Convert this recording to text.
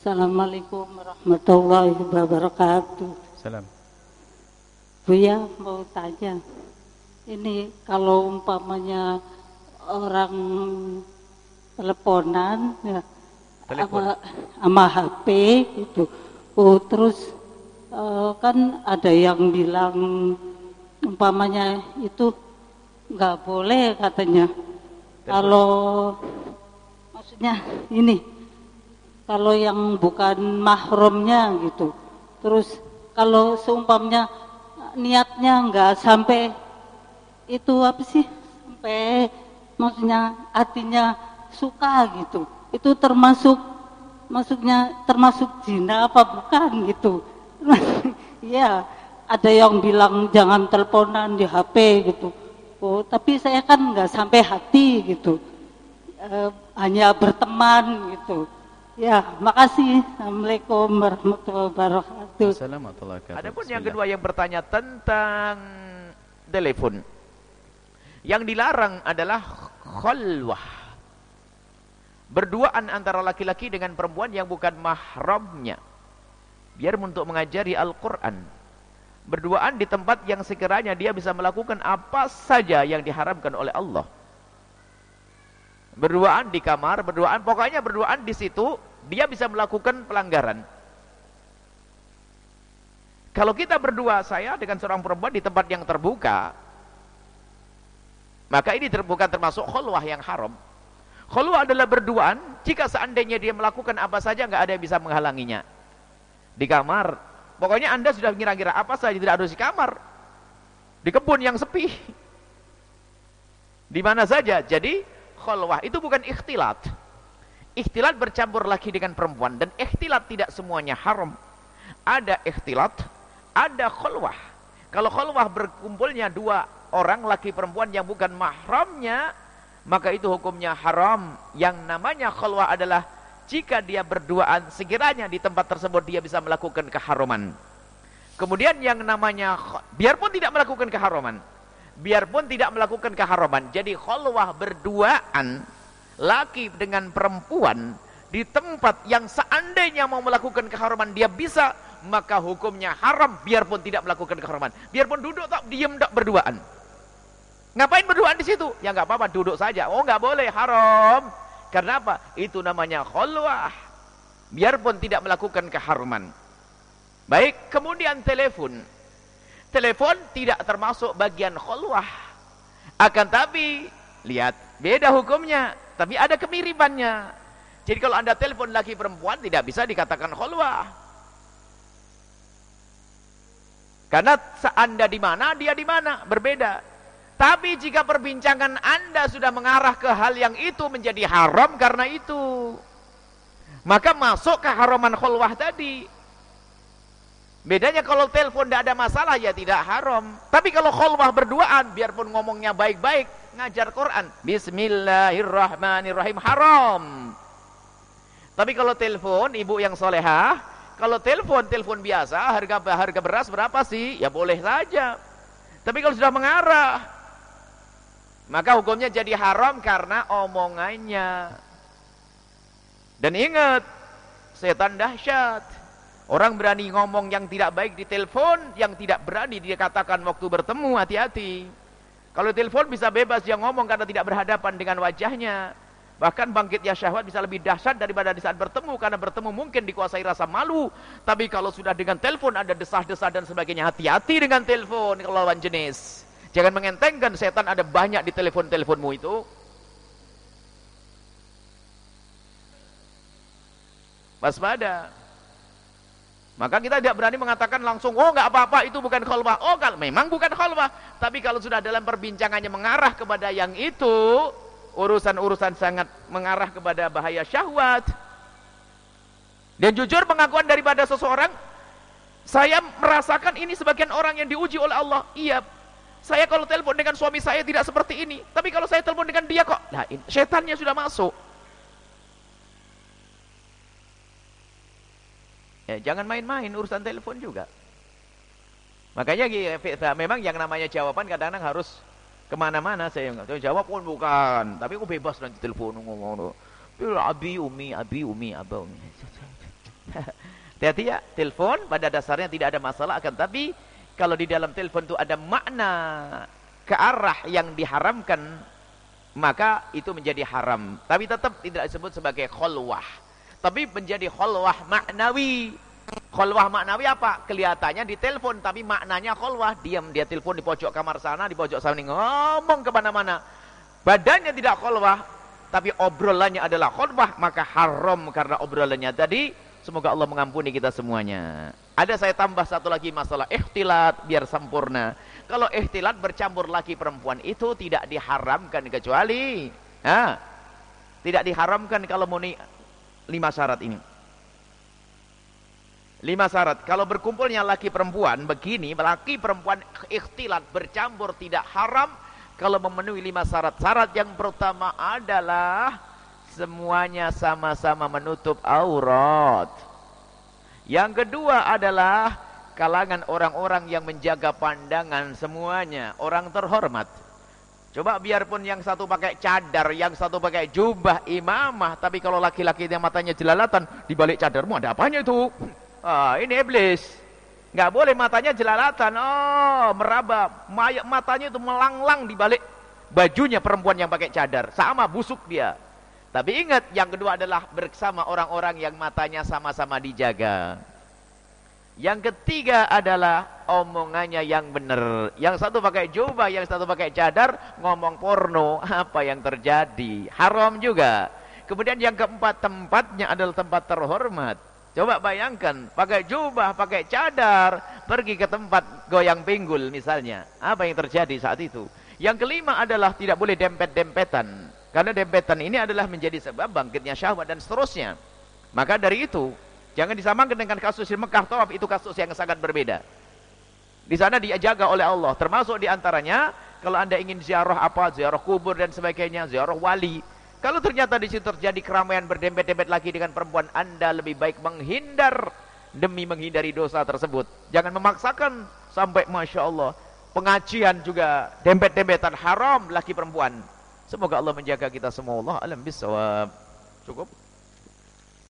Assalamualaikum warahmatullahi wabarakatuh. Salam. Buya mau tanya, ini kalau umpamanya orang teleponan ya Telepon. sama HP gitu. Oh, terus eh, kan ada yang bilang umpamanya itu nggak boleh katanya. Kalau maksudnya ini kalau yang bukan mahramnya gitu. Terus kalau seumpamnya niatnya nggak sampai itu apa sih? Sampai maksudnya hatinya suka gitu. Itu termasuk maksudnya termasuk zina apa bukan gitu. Ya ada yang bilang jangan teleponan di HP gitu. Oh tapi saya kan nggak sampai hati gitu. Eh, hanya berteman gitu ya makasih assalamualaikum warahmatullahi wabarakatuh Assalamualaikum. Adapun yang kedua yang bertanya tentang telepon. Yang dilarang adalah khalwah. Berduaan antara laki-laki dengan perempuan yang bukan mahramnya. Biar untuk mengajari Al-Quran. Berduaan di tempat yang sekiranya dia bisa melakukan apa saja yang diharamkan oleh Allah. Berduaan di kamar, berduaan, pokoknya berduaan di situ, dia bisa melakukan pelanggaran. Kalau kita berdua saya dengan seorang perempuan di tempat yang terbuka, maka ini terbuka termasuk khulwah yang haram. Khulwah adalah berduaan, jika seandainya dia melakukan apa saja nggak ada yang bisa menghalanginya. Di kamar, pokoknya anda sudah mengira-ngira apa saja tidak harus di kamar. Di kebun yang sepi. Di mana saja. Jadi khulwah itu bukan ikhtilat. Ikhtilat bercampur laki dengan perempuan dan ikhtilat tidak semuanya haram. Ada ikhtilat, ada khulwah. Kalau khulwah berkumpulnya dua orang laki perempuan yang bukan mahramnya, maka itu hukumnya haram. Yang namanya khulwah adalah jika dia berduaan sekiranya di tempat tersebut dia bisa melakukan keharuman. Kemudian yang namanya biarpun tidak melakukan keharuman, biarpun tidak melakukan keharuman. Jadi khulwah berduaan laki dengan perempuan di tempat yang seandainya mau melakukan keharuman dia bisa maka hukumnya haram biarpun tidak melakukan keharuman biarpun duduk tak diam tak berduaan. Ngapain berduaan di situ? Ya nggak apa-apa duduk saja. Oh nggak boleh haram. Karena apa? Itu namanya khulwah biarpun tidak melakukan keharuman baik kemudian telepon. Telepon tidak termasuk bagian khulwah akan tapi lihat beda hukumnya tapi ada kemiripannya. Jadi kalau anda telepon laki perempuan tidak bisa dikatakan khulwah karena anda di mana dia di mana berbeda. Tapi jika perbincangan anda sudah mengarah ke hal yang itu menjadi haram karena itu maka masuk ke haraman khulwah tadi. Bedanya kalau telepon tidak ada masalah ya tidak haram. Tapi kalau khulwah berduaan, biarpun ngomongnya baik-baik, ngajar Quran, Bismillahirrahmanirrahim haram. Tapi kalau telepon, ibu yang solehah, kalau telepon telepon biasa, harga harga beras berapa sih? Ya boleh saja. Tapi kalau sudah mengarah, maka hukumnya jadi haram karena omongannya. Dan ingat, setan dahsyat. Orang berani ngomong yang tidak baik di telepon, yang tidak berani dia katakan waktu bertemu, hati-hati. Kalau telepon bisa bebas dia ngomong karena tidak berhadapan dengan wajahnya. Bahkan bangkitnya syahwat bisa lebih dahsyat daripada di saat bertemu karena bertemu mungkin dikuasai rasa malu. Tapi kalau sudah dengan telepon ada desah-desah dan sebagainya, hati-hati dengan telepon kalau lawan jenis. Jangan mengentengkan setan ada banyak di telepon-teleponmu itu. Waspada. Maka kita tidak berani mengatakan langsung, oh nggak apa-apa itu bukan khalwah. Oh kalau memang bukan khalwah, tapi kalau sudah dalam perbincangannya mengarah kepada yang itu, urusan-urusan sangat mengarah kepada bahaya syahwat. Dan jujur pengakuan daripada seseorang, saya merasakan ini sebagian orang yang diuji oleh Allah. Iya, saya kalau telepon dengan suami saya tidak seperti ini, tapi kalau saya telepon dengan dia kok, nah setannya sudah masuk. Ya, jangan main-main urusan telepon juga. Makanya memang yang namanya jawaban kadang-kadang harus ke mana-mana saya nggak jawab pun bukan, tapi aku bebas nanti telepon ngomong. Abi umi, abi umi, aba umi. Hati-hati ya, telepon pada dasarnya tidak ada masalah akan tapi kalau di dalam telepon itu ada makna ke arah yang diharamkan maka itu menjadi haram. Tapi tetap tidak disebut sebagai khulwah. Tapi menjadi khulwah maknawi. Khulwah maknawi apa? Kelihatannya di telepon tapi maknanya khulwah. Diam dia telepon di pojok kamar sana, di pojok sana ngomong ke mana-mana. Badannya tidak khulwah, tapi obrolannya adalah khulwah, maka haram karena obrolannya tadi. Semoga Allah mengampuni kita semuanya. Ada saya tambah satu lagi masalah ikhtilat biar sempurna. Kalau ikhtilat bercampur laki perempuan itu tidak diharamkan kecuali ha, tidak diharamkan kalau mau lima syarat ini. Lima syarat. Kalau berkumpulnya laki perempuan begini, laki perempuan ikhtilat bercampur tidak haram kalau memenuhi lima syarat. Syarat yang pertama adalah semuanya sama-sama menutup aurat. Yang kedua adalah kalangan orang-orang yang menjaga pandangan semuanya orang terhormat coba biarpun yang satu pakai cadar yang satu pakai jubah imamah tapi kalau laki-laki yang matanya jelalatan di balik cadarmu ada apanya itu? Ah, ini iblis. Nggak boleh matanya jelalatan. Oh meraba matanya itu melanglang di balik bajunya perempuan yang pakai cadar. Sama busuk dia. Tapi ingat yang kedua adalah bersama orang-orang yang matanya sama-sama dijaga yang ketiga adalah omongannya yang benar. Yang satu pakai jubah, yang satu pakai cadar, ngomong porno. Apa yang terjadi? Haram juga. Kemudian yang keempat, tempatnya adalah tempat terhormat. Coba bayangkan, pakai jubah, pakai cadar, pergi ke tempat goyang pinggul misalnya. Apa yang terjadi saat itu? Yang kelima adalah tidak boleh dempet-dempetan. Karena dempetan ini adalah menjadi sebab bangkitnya syahwat dan seterusnya. Maka dari itu, Jangan disamakan dengan kasus di Mekah tawaf itu kasus yang sangat berbeda. Di sana dijaga oleh Allah, termasuk di antaranya kalau Anda ingin ziarah apa, ziarah kubur dan sebagainya, ziarah wali. Kalau ternyata di situ terjadi keramaian berdempet-dempet lagi dengan perempuan, Anda lebih baik menghindar demi menghindari dosa tersebut. Jangan memaksakan sampai Masya Allah. Pengajian juga dempet-dempetan haram laki perempuan. Semoga Allah menjaga kita semua. Allah alam bisawab. Cukup.